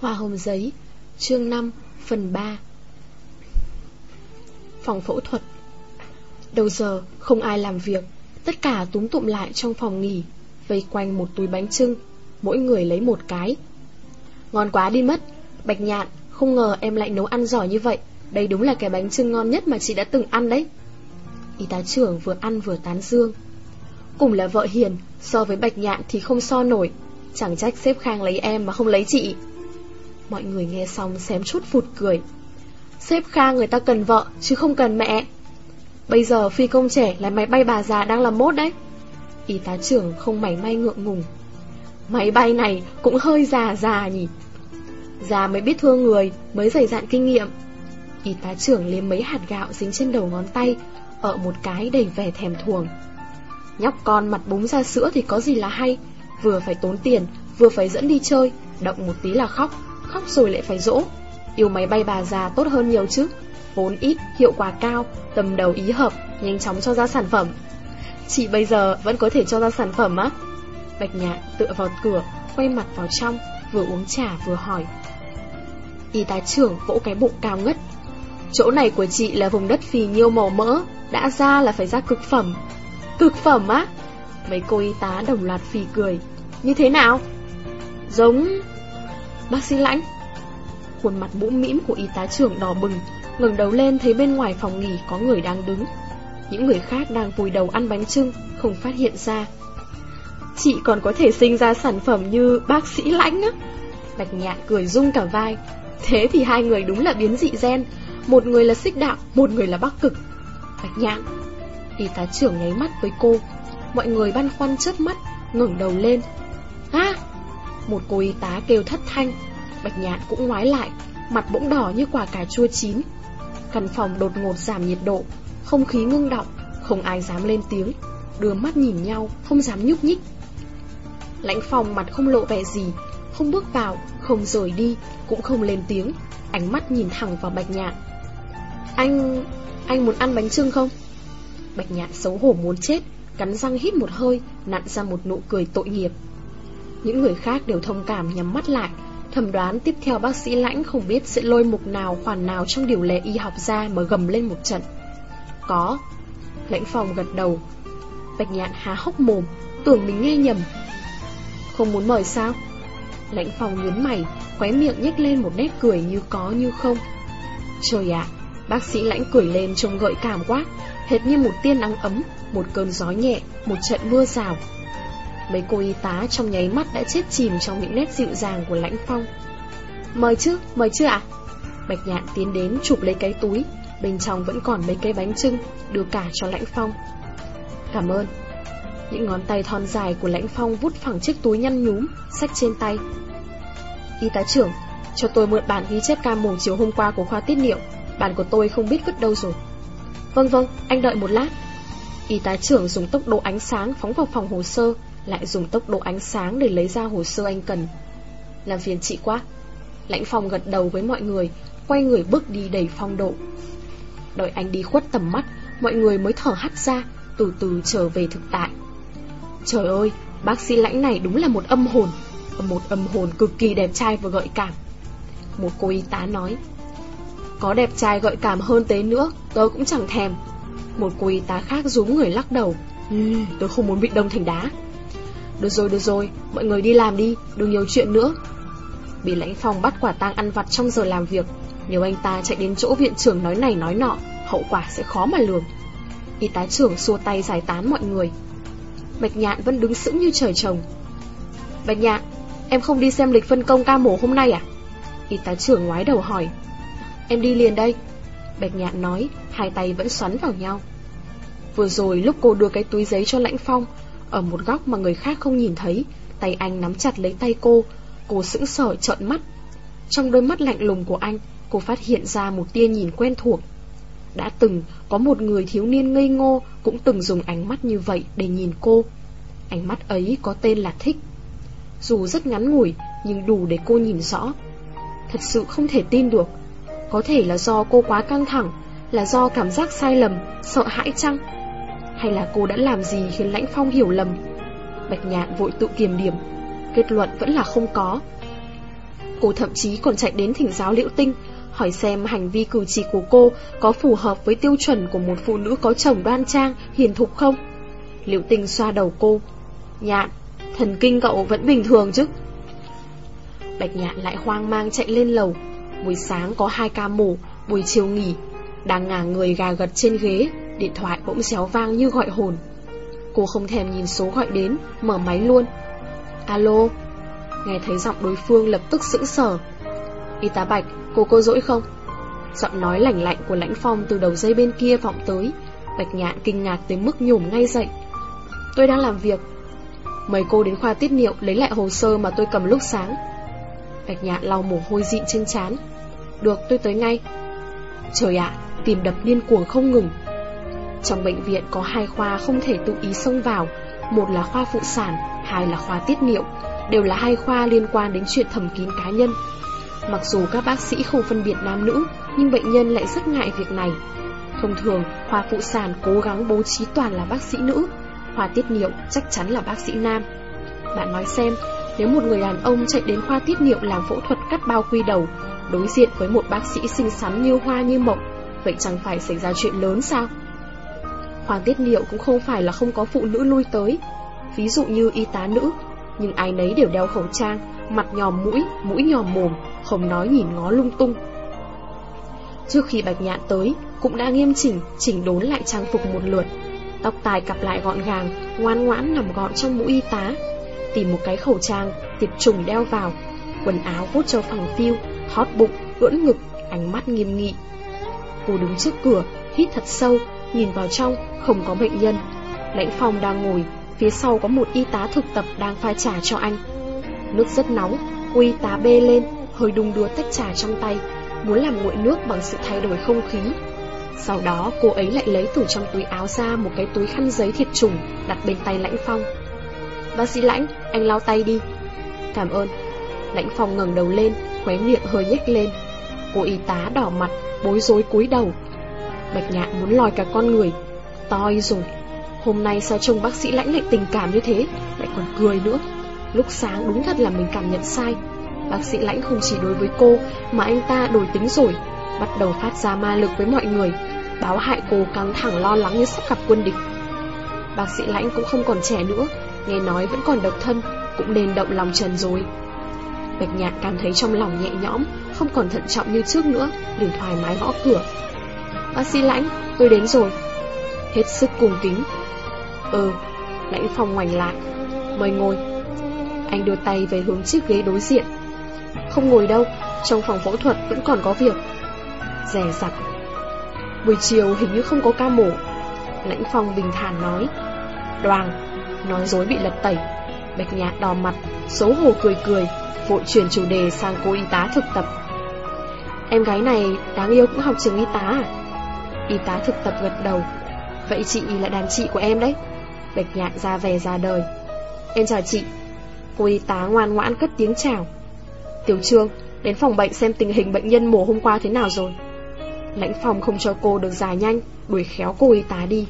Hoa hồng giấy, Chương 5 Phần 3 Phòng phẫu thuật. Đầu giờ, không ai làm việc. Tất cả túm tụm lại trong phòng nghỉ, Vây quanh một túi bánh trưng, Mỗi người lấy một cái. Ngon quá đi mất. Bạch nhạn, Không ngờ em lại nấu ăn giỏi như vậy. Đây đúng là cái bánh trưng ngon nhất mà chị đã từng ăn đấy. Y tá trưởng vừa ăn vừa tán dương. Cùng là vợ hiền, So với bạch nhạn thì không so nổi. Chẳng trách xếp khang lấy em mà không lấy chị. Mọi người nghe xong xém chút phụt cười. Xếp kha người ta cần vợ, Chứ không cần mẹ. Bây giờ phi công trẻ là máy bay bà già đang làm mốt đấy. Y tá trưởng không mảy may ngượng ngùng. Máy bay này cũng hơi già già nhỉ. Già mới biết thương người, Mới dày dạn kinh nghiệm. Y tá trưởng liếm mấy hạt gạo dính trên đầu ngón tay Ở một cái đầy vẻ thèm thuồng. Nhóc con mặt búng ra sữa thì có gì là hay, Vừa phải tốn tiền, Vừa phải dẫn đi chơi, Động một tí là khóc. Khóc rồi lại phải dỗ. Yêu máy bay bà già tốt hơn nhiều chứ. Vốn ít, hiệu quả cao Tầm đầu ý hợp, nhanh chóng cho ra sản phẩm. Chị bây giờ vẫn có thể cho ra sản phẩm á. Bạch nhạn tựa vào cửa Quay mặt vào trong Vừa uống trà vừa hỏi. Y tá trưởng vỗ cái bụng cao ngất. Chỗ này của chị là vùng đất phì nhiêu màu mỡ Đã ra là phải ra cực phẩm. Cực phẩm á? Mấy cô y tá đồng loạt phì cười. Như thế nào? Giống Bác sĩ lãnh. Khuôn mặt mũm mĩm của y tá trưởng đỏ bừng, ngẩng đầu lên thấy bên ngoài phòng nghỉ có người đang đứng. Những người khác đang vùi đầu ăn bánh trưng Không phát hiện ra. Chị còn có thể sinh ra sản phẩm như bác sĩ lãnh á. Bạch nhạn cười rung cả vai. Thế thì hai người đúng là biến dị gen. Một người là xích đạo, Một người là bắc cực. Bạch nhạn, Y tá trưởng nháy mắt với cô. Mọi người băn khoăn chớp mắt, ngẩng đầu lên. À một cô y tá kêu thất thanh. Bạch nhạn cũng ngoái lại, Mặt bỗng đỏ như quả cà chua chín. Căn phòng đột ngột giảm nhiệt độ, Không khí ngưng động, Không ai dám lên tiếng. Đưa mắt nhìn nhau, Không dám nhúc nhích. Lãnh phòng mặt không lộ vẻ gì, Không bước vào, Không rời đi, Cũng không lên tiếng. Ánh mắt nhìn thẳng vào bạch nhạn. Anh... anh muốn ăn bánh trưng không? Bạch nhạn xấu hổ muốn chết, Cắn răng hít một hơi, Nặn ra một nụ cười tội nghiệp. Những người khác đều thông cảm nhắm mắt lại Thẩm đoán tiếp theo bác sĩ lãnh không biết sẽ lôi mục nào khoản nào trong điều lệ y học ra mà gầm lên một trận. Có. Lãnh phòng gật đầu. Bạch nhạn há hốc mồm, tưởng mình nghe nhầm. Không muốn mời sao? Lãnh phòng nhớn mày, khóe miệng nhếch lên một nét cười như có như không. Trời ạ, bác sĩ lãnh cười lên trông gợi cảm quá, hệt như một tiên nắng ấm, một cơn gió nhẹ, một trận mưa rào, Mấy cô y tá trong nháy mắt đã chết chìm trong những nét dịu dàng của lãnh phong. Mời chứ, mời chứ ạ. Bạch nhạn tiến đến chụp lấy cái túi Bên trong vẫn còn mấy cây bánh trưng Đưa cả cho lãnh phong. Cảm ơn. Những ngón tay thon dài của lãnh phong vút phẳng chiếc túi nhăn nhúm Sách trên tay. Y tá trưởng Cho tôi mượn bản ghi chép ca mổ chiều hôm qua của khoa tiết niệu. Bản của tôi không biết vứt đâu rồi. Vâng vâng, anh đợi một lát. Y tá trưởng dùng tốc độ ánh sáng phóng vào phòng hồ sơ lại dùng tốc độ ánh sáng để lấy ra hồ sơ anh cần. Làm phiền chị quá. Lãnh phòng gật đầu với mọi người Quay người bước đi đầy phong độ. Đợi anh đi khuất tầm mắt Mọi người mới thở hắt ra Từ từ trở về thực tại. Trời ơi, bác sĩ lãnh này đúng là một âm hồn Một âm hồn cực kỳ đẹp trai và gợi cảm. Một cô y tá nói Có đẹp trai gợi cảm hơn thế nữa Tớ cũng chẳng thèm. Một cô y tá khác rúm người lắc đầu ừ, Tớ không muốn bị đông thành đá được rồi, được rồi, mọi người đi làm đi, đừng nhiều chuyện nữa. Bị lãnh phòng bắt quả tang ăn vặt trong giờ làm việc, nếu anh ta chạy đến chỗ viện trưởng nói này nói nọ, hậu quả sẽ khó mà lường. Y tá trưởng xua tay giải tán mọi người. Bạch Nhạn vẫn đứng sững như trời trồng. Bạch Nhạn, em không đi xem lịch phân công ca mổ hôm nay à? Y tá trưởng ngoái đầu hỏi. Em đi liền đây. Bạch Nhạn nói, hai tay vẫn xoắn vào nhau. Vừa rồi lúc cô đưa cái túi giấy cho Lãnh Phong, ở một góc mà người khác không nhìn thấy. Tay anh nắm chặt lấy tay cô. Cô sững sờ, trợn mắt. Trong đôi mắt lạnh lùng của anh, Cô phát hiện ra một tia nhìn quen thuộc. Đã từng có một người thiếu niên ngây ngô Cũng từng dùng ánh mắt như vậy để nhìn cô. Ánh mắt ấy có tên là thích. Dù rất ngắn ngủi, Nhưng đủ để cô nhìn rõ. Thật sự không thể tin được. Có thể là do cô quá căng thẳng, Là do cảm giác sai lầm, Sợ hãi chăng? Hay là cô đã làm gì khiến Lãnh Phong hiểu lầm? Bạch Nhạn vội tự kiềm điểm. Kết luận vẫn là không có. Cô thậm chí còn chạy đến thỉnh giáo liễu tinh Hỏi xem hành vi cử chỉ của cô Có phù hợp với tiêu chuẩn của một phụ nữ có chồng đoan trang, hiền thục không? Liễu tinh xoa đầu cô. Nhạn, thần kinh cậu vẫn bình thường chứ? Bạch nhạn lại hoang mang chạy lên lầu. Buổi sáng có hai ca mổ Buổi chiều nghỉ. Đang ngả người gà gật trên ghế. Điện thoại bỗng xéo vang như gọi hồn. Cô không thèm nhìn số gọi đến Mở máy luôn. Alo? Nghe thấy giọng đối phương lập tức sững sờ. Y tá Bạch, cô có dỗi không? Giọng nói lạnh lạnh của lãnh phong từ đầu dây bên kia vọng tới. Bạch nhạn kinh ngạc tới mức nhổm ngay dậy. Tôi đang làm việc. Mời cô đến khoa tiết niệu lấy lại hồ sơ mà tôi cầm lúc sáng. Bạch nhạn lau mồ hôi dịn trên chán. Được tôi tới ngay. Trời ạ, tìm đập điên cuồng không ngừng. Trong bệnh viện có hai khoa không thể tự ý xông vào Một là khoa phụ sản, hai là khoa tiết niệu Đều là hai khoa liên quan đến chuyện thẩm kín cá nhân. Mặc dù các bác sĩ không phân biệt nam nữ Nhưng bệnh nhân lại rất ngại việc này. Thông thường, khoa phụ sản cố gắng bố trí toàn là bác sĩ nữ Khoa tiết niệu chắc chắn là bác sĩ nam. Bạn nói xem, nếu một người đàn ông chạy đến khoa tiết niệu làm phẫu thuật cắt bao quy đầu Đối diện với một bác sĩ xinh xắn như hoa như mộng Vậy chẳng phải xảy ra chuyện lớn sao? Khoa tiết niệu cũng không phải là không có phụ nữ lui tới. Ví dụ như y tá nữ Nhưng ai nấy đều đeo khẩu trang Mặt nhòm mũi, mũi nhòm mồm Không nói nhìn ngó lung tung. Trước khi Bạch Nhạn tới Cũng đã nghiêm chỉnh, chỉnh đốn lại trang phục một lượt. Tóc tài cặp lại gọn gàng Ngoan ngoãn nằm gọn trong mũi y tá. Tìm một cái khẩu trang Tiệp trùng đeo vào. Quần áo vút cho phẳng phiu Hót bụng, ưỡn ngực, ánh mắt nghiêm nghị. Cô đứng trước cửa Hít thật sâu, nhìn vào trong Không có bệnh nhân. Lãnh phòng đang ngồi Phía sau có một y tá thực tập đang pha trà cho anh. Nước rất nóng Cô y tá bê lên Hơi đung đưa tách trà trong tay Muốn làm nguội nước bằng sự thay đổi không khí. Sau đó cô ấy lại lấy từ trong túi áo ra Một cái túi khăn giấy thiệt trùng Đặt bên tay lãnh phong. Bác sĩ lãnh, anh lau tay đi. Cảm ơn. Lãnh phong ngẩng đầu lên Khóe miệng hơi nhếch lên. Cô y tá đỏ mặt, bối rối cúi đầu Bạch nhạn muốn lòi cả con người. Toi rồi, Hôm nay sao trông bác sĩ lãnh lại tình cảm như thế, Lại còn cười nữa. Lúc sáng đúng thật là mình cảm nhận sai. Bác sĩ lãnh không chỉ đối với cô, Mà anh ta đổi tính rồi, Bắt đầu phát ra ma lực với mọi người, Báo hại cô căng thẳng lo lắng như sắp gặp quân địch. Bác sĩ lãnh cũng không còn trẻ nữa, Nghe nói vẫn còn độc thân, Cũng nên động lòng trần rồi. Bạch nhạn cảm thấy trong lòng nhẹ nhõm, Không còn thận trọng như trước nữa, liền thoải mái gõ cửa. Bác sĩ lãnh, tôi đến rồi. Hết sức cùng kính. Ừ, lãnh phong ngoảnh lại. Mời ngồi. Anh đưa tay về hướng chiếc ghế đối diện. Không ngồi đâu Trong phòng phẫu thuật vẫn còn có việc. Rẻ rặt Buổi chiều hình như không có ca mổ. Lãnh phong bình thản nói. Đoàn Nói dối bị lật tẩy. Bạch nhạt đỏ mặt Xấu hổ cười cười Vội chuyển chủ đề sang cô y tá thực tập. Em gái này đáng yêu cũng học trường y tá à? Y tá thực tập gật đầu. Vậy chị là đàn chị của em đấy. Bạch nhạn ra về ra đời. Em chào chị. Cô y tá ngoan ngoãn cất tiếng chào. Tiểu trương, Đến phòng bệnh xem tình hình bệnh nhân mổ hôm qua thế nào rồi. Lãnh phòng không cho cô được dài nhanh, Đuổi khéo cô y tá đi.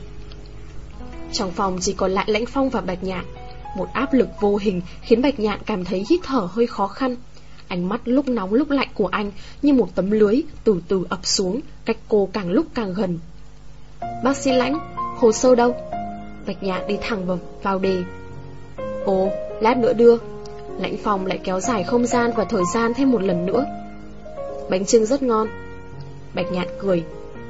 Trong phòng chỉ còn lại lãnh phong và bạch nhạn. Một áp lực vô hình Khiến bạch nhạn cảm thấy hít thở hơi khó khăn. Ánh mắt lúc nóng lúc lạnh của anh Như một tấm lưới từ từ ập xuống Cách cô càng lúc càng gần. Bác sĩ lãnh Hồ sơ đâu? Bạch nhạn đi thẳng vào, vào đề. Ồ lát nữa đưa. Lãnh phòng lại kéo dài không gian và thời gian thêm một lần nữa. Bánh trưng rất ngon. Bạch nhạn cười.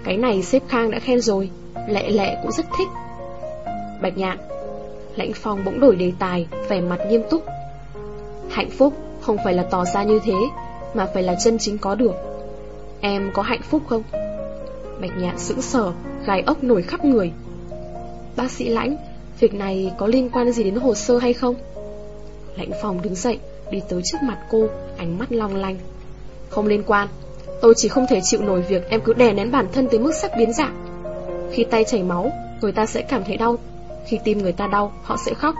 Cái này xếp Khang đã khen rồi. Lệ lệ cũng rất thích. Bạch nhạn. Lãnh phong bỗng đổi đề tài Vẻ mặt nghiêm túc. Hạnh phúc không phải là tỏ ra như thế, Mà phải là chân chính có được. Em có hạnh phúc không? Bạch nhạn sững sờ, Gai ốc nổi khắp người. Bác sĩ lãnh, Việc này có liên quan gì đến hồ sơ hay không? Lãnh phòng đứng dậy, Đi tới trước mặt cô, Ánh mắt long lanh. Không liên quan, Tôi chỉ không thể chịu nổi việc em cứ đè nén bản thân tới mức sắp biến dạng. Khi tay chảy máu, Người ta sẽ cảm thấy đau. Khi tim người ta đau, Họ sẽ khóc.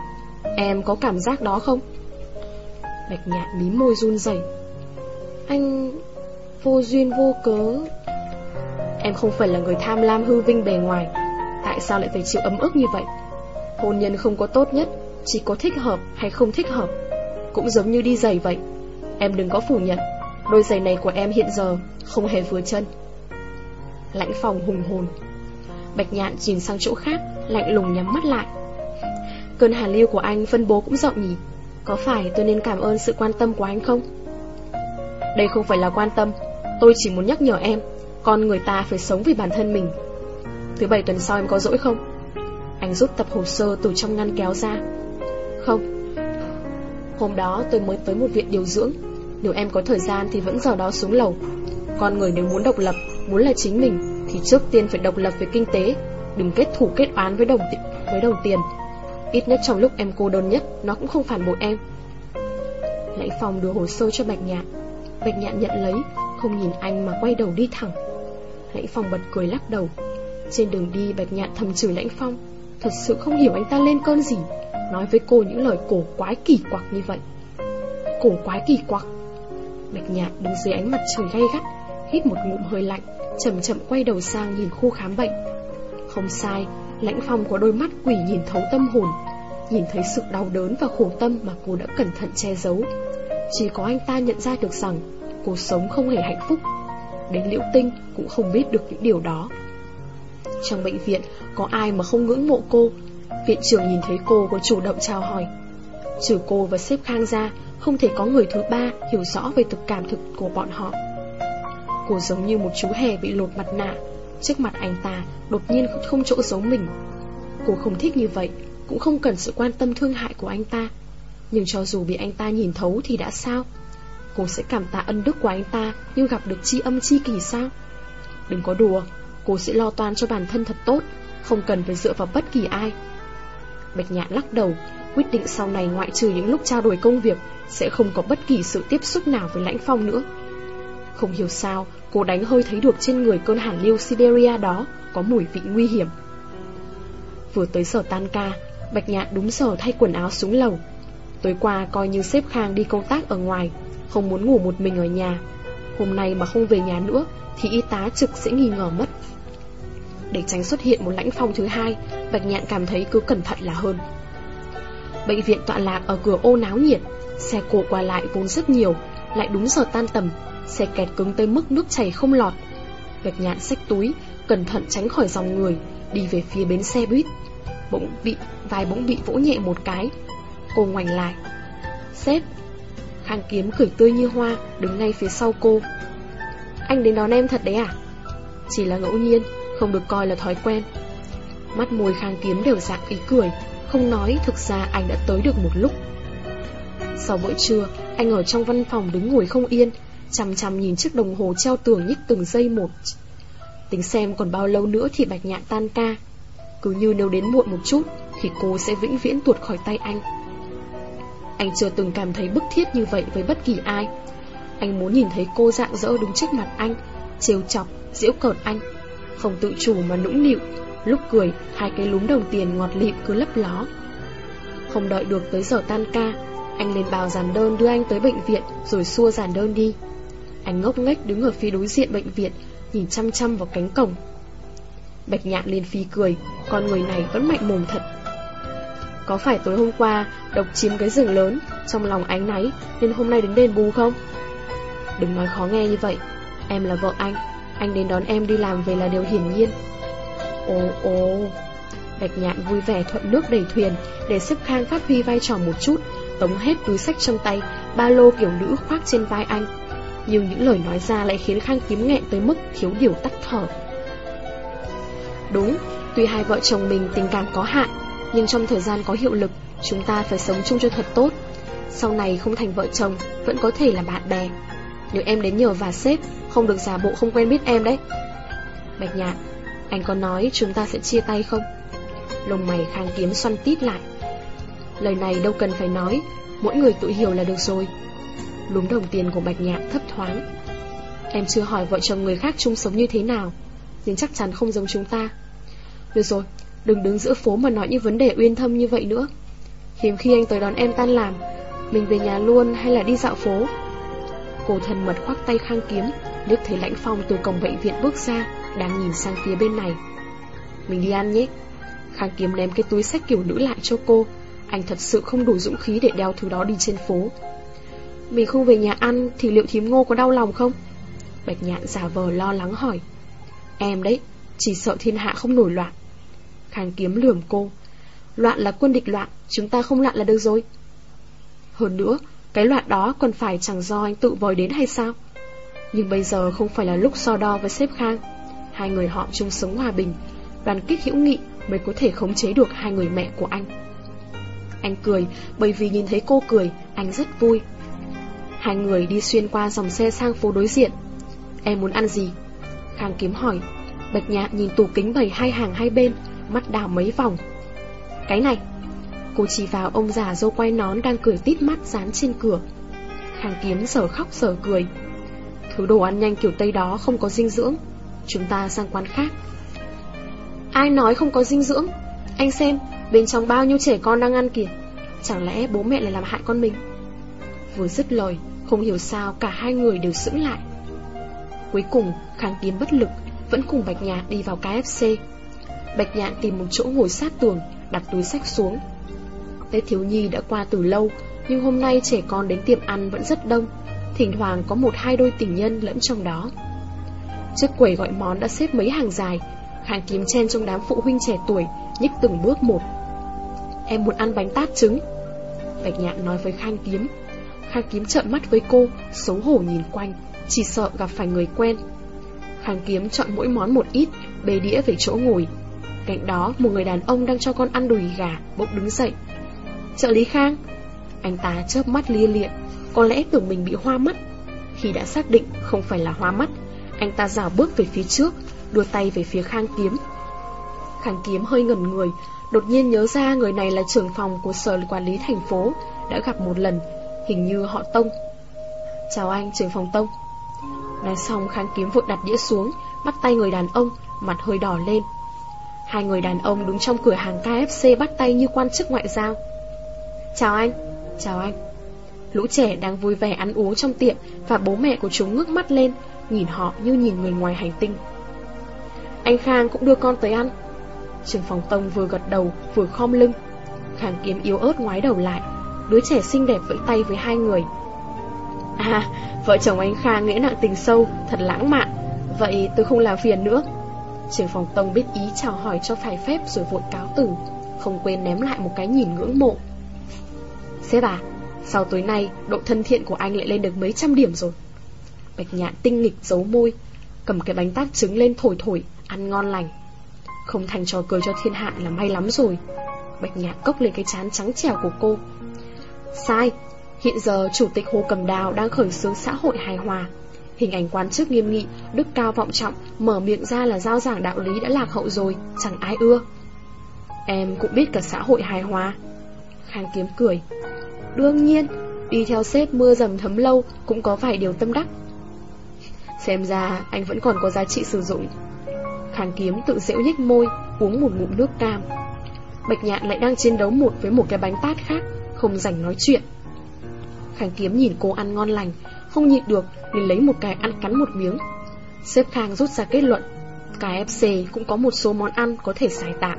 Em có cảm giác đó không? Bạch nhạn mí môi run rẩy. Anh vô duyên vô cớ. Em không phải là người tham lam hư vinh bề ngoài. Tại sao lại phải chịu ấm ức như vậy? Hôn nhân không có tốt nhất, Chỉ có thích hợp hay không thích hợp. Cũng giống như đi giày vậy. Em đừng có phủ nhận, Đôi giày này của em hiện giờ Không hề vừa chân. Lãnh phòng hùng hồn. Bạch nhạn nhìn sang chỗ khác, Lạnh lùng nhắm mắt lại. Cơn hàn lưu của anh phân bố cũng rộng nhỉ. Có phải tôi nên cảm ơn sự quan tâm của anh không? Đây không phải là quan tâm. Tôi chỉ muốn nhắc nhở em Con người ta phải sống vì bản thân mình. Thứ bảy tuần sau em có rỗi không? Anh rút tập hồ sơ từ trong ngăn kéo ra. Không. Hôm đó tôi mới tới một viện điều dưỡng. Nếu em có thời gian thì vẫn giờ đó xuống lầu. Con người nếu muốn độc lập Muốn là chính mình Thì trước tiên phải độc lập về kinh tế Đừng kết thủ kết oán với đồng, với đồng tiền. Ít nhất trong lúc em cô đơn nhất, Nó cũng không phản bội em. Lãnh phòng đưa hồ sơ cho Bạch Nhạn. Bạch Nhạn nhận lấy, Không nhìn anh mà quay đầu đi thẳng. Lãnh phong bật cười lắc đầu. Trên đường đi, Bạch Nhạn thầm chửi Lãnh Phong. Thật sự không hiểu anh ta lên cơn gì. Nói với cô những lời cổ quái kỳ quặc như vậy. Cổ quái kỳ quặc. Bạch Nhạn đứng dưới ánh mặt trời gay gắt, Hít một ngụm hơi lạnh, Chậm chậm quay đầu sang nhìn khu khám bệnh. Không sai Lãnh Phong có đôi mắt quỷ nhìn thấu tâm hồn, Nhìn thấy sự đau đớn và khổ tâm Mà cô đã cẩn thận che giấu. Chỉ có anh ta nhận ra được rằng Cô sống không hề hạnh phúc. Đến liễu tinh cũng không biết được những điều đó. Trong bệnh viện, Có ai mà không ngưỡng mộ cô? Viện trưởng nhìn thấy cô có chủ động chào hỏi. Trừ cô và sếp Khang ra, Không thể có người thứ ba hiểu rõ về thực cảm thực của bọn họ. Cô giống như một chú hề bị lột mặt nạ Trước mặt anh ta, Đột nhiên không chỗ giấu mình. Cô không thích như vậy, Cũng không cần sự quan tâm thương hại của anh ta. Nhưng cho dù bị anh ta nhìn thấu thì đã sao? Cô sẽ cảm tạ ân đức của anh ta Như gặp được chi âm chi kỳ sao? Đừng có đùa, Cô sẽ lo toan cho bản thân thật tốt, Không cần phải dựa vào bất kỳ ai. Bạch Nhạn lắc đầu, Quyết định sau này ngoại trừ những lúc trao đổi công việc, Sẽ không có bất kỳ sự tiếp xúc nào với lãnh phong nữa. Không hiểu sao Cô đánh hơi thấy được trên người cơn hàn lưu Siberia đó Có mùi vị nguy hiểm. Vừa tới sở tan ca, Bạch Nhạn đúng giờ thay quần áo xuống lầu. Tối qua coi như xếp Khang đi công tác ở ngoài, Không muốn ngủ một mình ở nhà. Hôm nay mà không về nhà nữa, Thì y tá trực sẽ nghi ngờ mất. Để tránh xuất hiện một lãnh phong thứ hai, Bạch Nhạn cảm thấy cứ cẩn thận là hơn. Bệnh viện tọa lạc ở cửa ô náo nhiệt, Xe cộ qua lại vốn rất nhiều, Lại đúng giờ tan tầm. Xe kẹt cứng tới mức nước chảy không lọt. Bạch nhạn xách túi Cẩn thận tránh khỏi dòng người Đi về phía bến xe buýt. Bỗng bị, vai bỗng bị vỗ nhẹ một cái. Cô ngoảnh lại. Sếp. Khang kiếm cười tươi như hoa Đứng ngay phía sau cô. Anh đến đón em thật đấy à? Chỉ là ngẫu nhiên Không được coi là thói quen. Mắt môi khang kiếm đều dạng ý cười Không nói thực ra anh đã tới được một lúc. Sau bữa trưa Anh ở trong văn phòng đứng ngồi không yên Chằm chằm nhìn chiếc đồng hồ treo tường nhích từng giây một. Tính xem còn bao lâu nữa thì bạch nhạn tan ca. Cứ như nếu đến muộn một chút Thì cô sẽ vĩnh viễn tuột khỏi tay anh. Anh chưa từng cảm thấy bức thiết như vậy với bất kỳ ai. Anh muốn nhìn thấy cô dạng dỡ đứng trước mặt anh Trêu chọc, giễu cợt anh. Không tự chủ mà nũng nịu Lúc cười, hai cái lúm đồng tiền ngọt lịm cứ lấp ló. Không đợi được tới giờ tan ca Anh lên bào giàn đơn đưa anh tới bệnh viện Rồi xua giàn đơn đi anh ngốc nghếch đứng ở phía đối diện bệnh viện, Nhìn chăm chăm vào cánh cổng. Bạch nhạn liền phi cười, Con người này vẫn mạnh mồm thật. Có phải tối hôm qua Độc chiếm cái rừng lớn, Trong lòng ánh náy, Nên hôm nay đến đền bù không? Đừng nói khó nghe như vậy, Em là vợ anh Anh đến đón em đi làm về là điều hiển nhiên. Ồ ồ. Bạch nhạn vui vẻ thuận nước đẩy thuyền, Để xếp khang phát huy vai trò một chút, Tống hết túi sách trong tay, Ba lô kiểu nữ khoác trên vai anh nhưng những lời nói ra lại khiến Khang Kiếm nghẹn tới mức thiếu điều tắt thở. Đúng, tuy hai vợ chồng mình tình cảm có hạn, nhưng trong thời gian có hiệu lực, chúng ta phải sống chung cho thật tốt. Sau này không thành vợ chồng, vẫn có thể là bạn bè. Nếu em đến nhờ và xếp, không được giả bộ không quen biết em đấy. Bạch nhạn, anh có nói chúng ta sẽ chia tay không? Lông mày Khang Kiếm xoăn tít lại. Lời này đâu cần phải nói, mỗi người tự hiểu là được rồi. Lúm đồng tiền của Bạch Nhạn thấp thoáng. Em chưa hỏi vợ chồng người khác chung sống như thế nào, Nhưng chắc chắn không giống chúng ta. Được rồi, Đừng đứng giữa phố mà nói những vấn đề uyên thâm như vậy nữa. Hiếm khi anh tới đón em tan làm, Mình về nhà luôn hay là đi dạo phố? Cô thân mật khoác tay khang kiếm, Liếc thấy lãnh phong từ cổng bệnh viện bước ra, Đang nhìn sang phía bên này. Mình đi ăn nhé. Khang kiếm ném cái túi sách kiểu nữ lại cho cô. Anh thật sự không đủ dũng khí để đeo thứ đó đi trên phố. Mình không về nhà ăn Thì liệu thím ngô có đau lòng không? Bạch nhạn giả vờ lo lắng hỏi. Em đấy, Chỉ sợ thiên hạ không nổi loạn. Khang kiếm lườm cô. Loạn là quân địch loạn, Chúng ta không loạn là được rồi. Hơn nữa, Cái loạn đó còn phải chẳng do anh tự vòi đến hay sao? Nhưng bây giờ không phải là lúc so đo với sếp Khang. Hai người họ chung sống hòa bình, Đoàn kết hữu nghị Mới có thể khống chế được hai người mẹ của anh. Anh cười, Bởi vì nhìn thấy cô cười, Anh rất vui. Hai người đi xuyên qua dòng xe sang phố đối diện. Em muốn ăn gì? Khang kiếm hỏi. Bạch nhạc nhìn tủ kính bày hai hàng hai bên, Mắt đảo mấy vòng. Cái này. Cô chỉ vào ông già dâu quay nón đang cười tít mắt dán trên cửa. Khang kiếm sở khóc sở cười. Thứ đồ ăn nhanh kiểu Tây đó không có dinh dưỡng. Chúng ta sang quán khác. Ai nói không có dinh dưỡng? Anh xem, Bên trong bao nhiêu trẻ con đang ăn kìa. Chẳng lẽ bố mẹ lại làm hại con mình? Vừa dứt lời không hiểu sao cả hai người đều sững lại. Cuối cùng, kháng kiếm bất lực Vẫn cùng Bạch Nhạn đi vào KFC Bạch Nhạn tìm một chỗ ngồi sát tường, Đặt túi sách xuống. Tết thiếu nhi đã qua từ lâu, Nhưng hôm nay trẻ con đến tiệm ăn vẫn rất đông. Thỉnh thoảng có một hai đôi tình nhân lẫn trong đó. Trước quầy gọi món đã xếp mấy hàng dài Hàng kiếm chen trong đám phụ huynh trẻ tuổi, Nhích từng bước một. Em muốn ăn bánh tát trứng. Bạch nhạn nói với Khang Kiếm. Khang Kiếm trợn mắt với cô, Xấu hổ nhìn quanh, Chỉ sợ gặp phải người quen. Khang Kiếm chọn mỗi món một ít Bê đĩa về chỗ ngồi. Cạnh đó, một người đàn ông đang cho con ăn đùi gà, Bỗng đứng dậy. Trợ lý Khang. Anh ta chớp mắt lia lịa, Có lẽ tưởng mình bị hoa mắt. Khi đã xác định không phải là hoa mắt, Anh ta dào bước về phía trước, Đưa tay về phía Khang Kiếm. Khang Kiếm hơi ngẩn người, Đột nhiên nhớ ra người này là trưởng phòng của sở quản lý thành phố, Đã gặp một lần Hình như họ Tông. Chào anh, trưởng phòng Tông. Nói xong Khang Kiếm vội đặt đĩa xuống, Bắt tay người đàn ông, Mặt hơi đỏ lên. Hai người đàn ông đứng trong cửa hàng KFC bắt tay như quan chức ngoại giao. Chào anh Chào anh. Lũ trẻ đang vui vẻ ăn uống trong tiệm Và bố mẹ của chúng ngước mắt lên, Nhìn họ như nhìn người ngoài hành tinh. Anh Khang cũng đưa con tới ăn. Trường phòng tông vừa gật đầu, Vừa khom lưng. Khang kiếm yếu ớt ngoái đầu lại. Đứa trẻ xinh đẹp vẫy tay với hai người. À vợ chồng anh Kha nghĩa nặng tình sâu, Thật lãng mạn. Vậy tôi không làm phiền nữa. Trưởng phòng tông biết ý chào hỏi cho phải phép Rồi vội cáo từ, Không quên ném lại một cái nhìn ngưỡng mộ. Sếp à Sau tối nay, độ thân thiện của anh lại lên được mấy trăm điểm rồi. Bạch nhạn tinh nghịch giấu môi, Cầm cái bánh tát trứng lên thổi thổi, Ăn ngon lành. Không thành trò cười cho thiên hạ là may lắm rồi. Bạch nhạn cốc lên cái chán trắng trẻo của cô Sai Hiện giờ Chủ tịch Hồ Cầm Đào đang khởi xướng xã hội hài hòa. Hình ảnh quan chức nghiêm nghị, đức cao vọng trọng Mở miệng ra là giao giảng đạo lý đã lạc hậu rồi Chẳng ai ưa. Em cũng biết cả xã hội hài hòa. Khang kiếm cười. Đương nhiên Đi theo sếp mưa dầm thấm lâu Cũng có vài điều tâm đắc. Xem ra anh vẫn còn có giá trị sử dụng. Khang kiếm tự dễu nhếch môi Uống một ngụm nước cam. Bạch nhạn lại đang chiến đấu một với một cái bánh tát khác. Không rảnh nói chuyện. Khang kiếm nhìn cô ăn ngon lành, Không nhịn được liền lấy một cái ăn cắn một miếng. Sếp Khang rút ra kết luận KFC cũng có một số món ăn có thể xài tạm.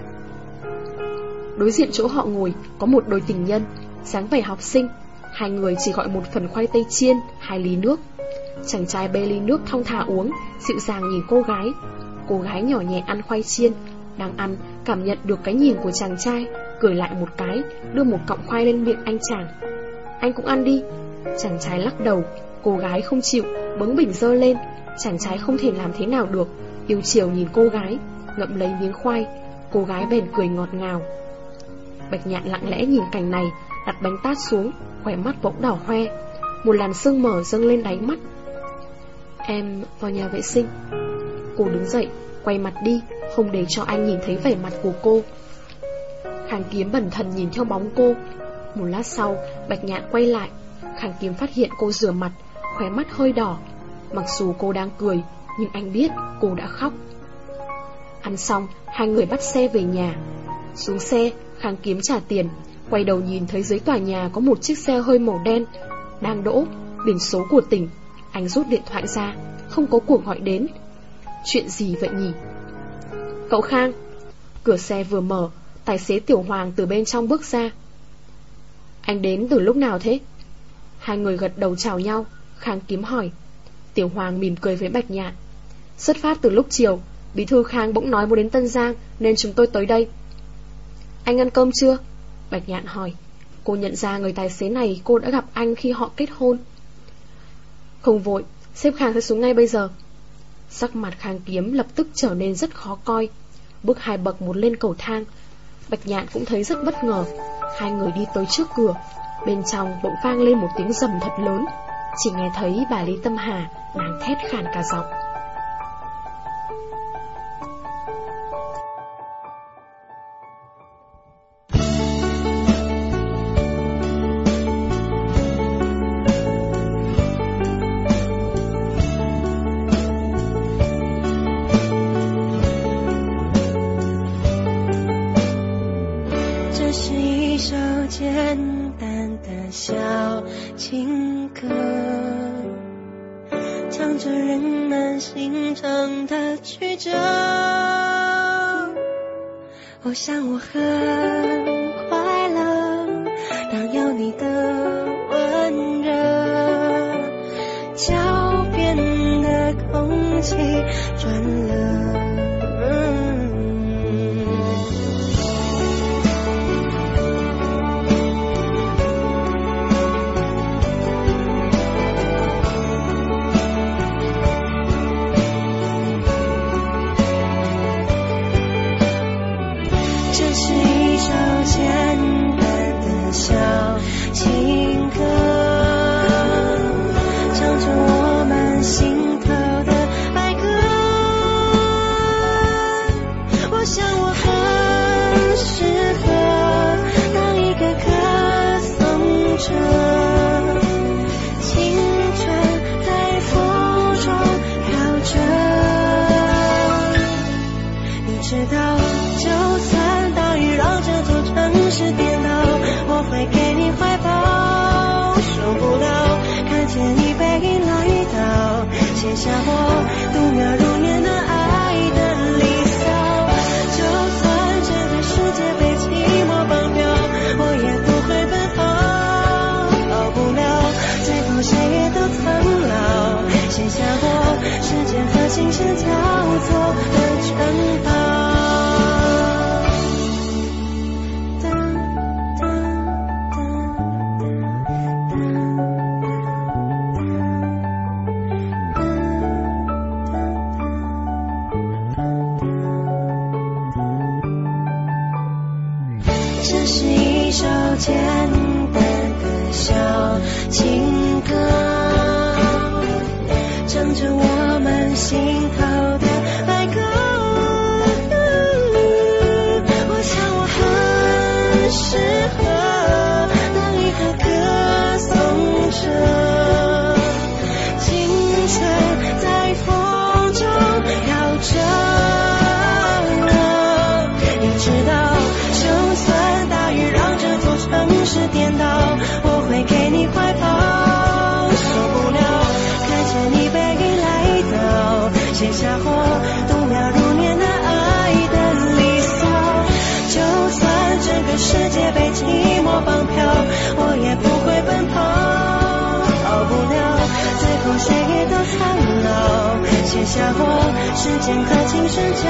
Đối diện chỗ họ ngồi Có một đôi tình nhân Sáng vẻ học sinh. Hai người chỉ gọi một phần khoai tây chiên, Hai ly nước. Chàng trai bê ly nước thong thả uống, Dịu dàng nhìn cô gái. Cô gái nhỏ nhẹ ăn khoai chiên, Đang ăn, cảm nhận được cái nhìn của chàng trai. Cười lại một cái, Đưa một cọng khoai lên miệng anh chàng. Anh cũng ăn đi. Chàng trai lắc đầu, Cô gái không chịu, Bướng bỉnh dơ lên. Chàng trai không thể làm thế nào được, Yêu chiều nhìn cô gái, Ngậm lấy miếng khoai. Cô gái bèn cười ngọt ngào. Bạch nhạn lặng lẽ nhìn cảnh này, Đặt bánh tát xuống, Khỏe mắt bỗng đỏ hoe. Một làn sương mở dâng lên đáy mắt. Em vào nhà vệ sinh. Cô đứng dậy, Quay mặt đi, Không để cho anh nhìn thấy vẻ mặt của cô. Khang kiếm bẩn thần nhìn theo bóng cô. Một lát sau, Bạch nhạn quay lại. Khang kiếm phát hiện cô rửa mặt, Khóe mắt hơi đỏ. Mặc dù cô đang cười, Nhưng anh biết cô đã khóc. Ăn xong, Hai người bắt xe về nhà. Xuống xe Khang kiếm trả tiền, Quay đầu nhìn thấy dưới tòa nhà có một chiếc xe hơi màu đen, Đang đỗ Biển số của tỉnh. Anh rút điện thoại ra, Không có cuộc gọi đến. Chuyện gì vậy nhỉ? Cậu Khang, Cửa xe vừa mở Tài xế Tiểu Hoàng từ bên trong bước ra. Anh đến từ lúc nào thế? Hai người gật đầu chào nhau, Khang kiếm hỏi. Tiểu Hoàng mỉm cười với Bạch Nhạn. Xuất phát từ lúc chiều, Bí thư Khang bỗng nói muốn đến Tân Giang, Nên chúng tôi tới đây. Anh ăn cơm chưa? Bạch Nhạn hỏi. Cô nhận ra người tài xế này, cô đã gặp anh khi họ kết hôn. Không vội, xếp Khang sẽ xuống ngay bây giờ. Sắc mặt Khang Kiếm lập tức trở nên rất khó coi. Bước hai bậc muốn lên cầu thang Bạch Nhạn cũng thấy rất bất ngờ. Hai người đi tới trước cửa. Bên trong bỗng vang lên một tiếng rầm thật lớn. Chỉ nghe thấy bà Lý Tâm Hà Đang thét khàn cả giọng. 曲折我想我很快乐，当有你的温热，脚边的空气转了。下过度秒如年的爱的离骚，就算整个世界被寂寞绑票，我也不会奔跑，逃不了，最后谁也都苍老。写下我时间和琴声交错的。写下我时间和琴声交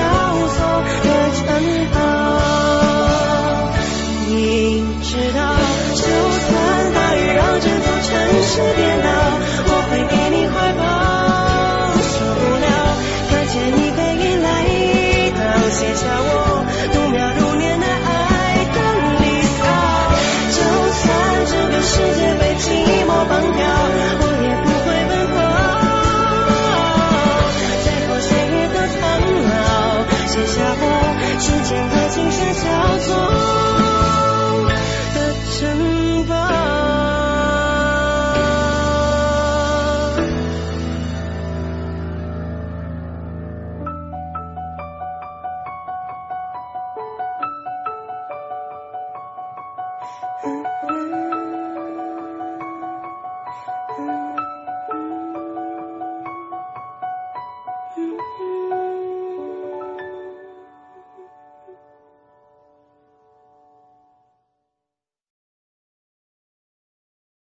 错的城堡你知道就算大雨让整座城市颠倒我会给你怀抱。受不了看见你背影来到写下我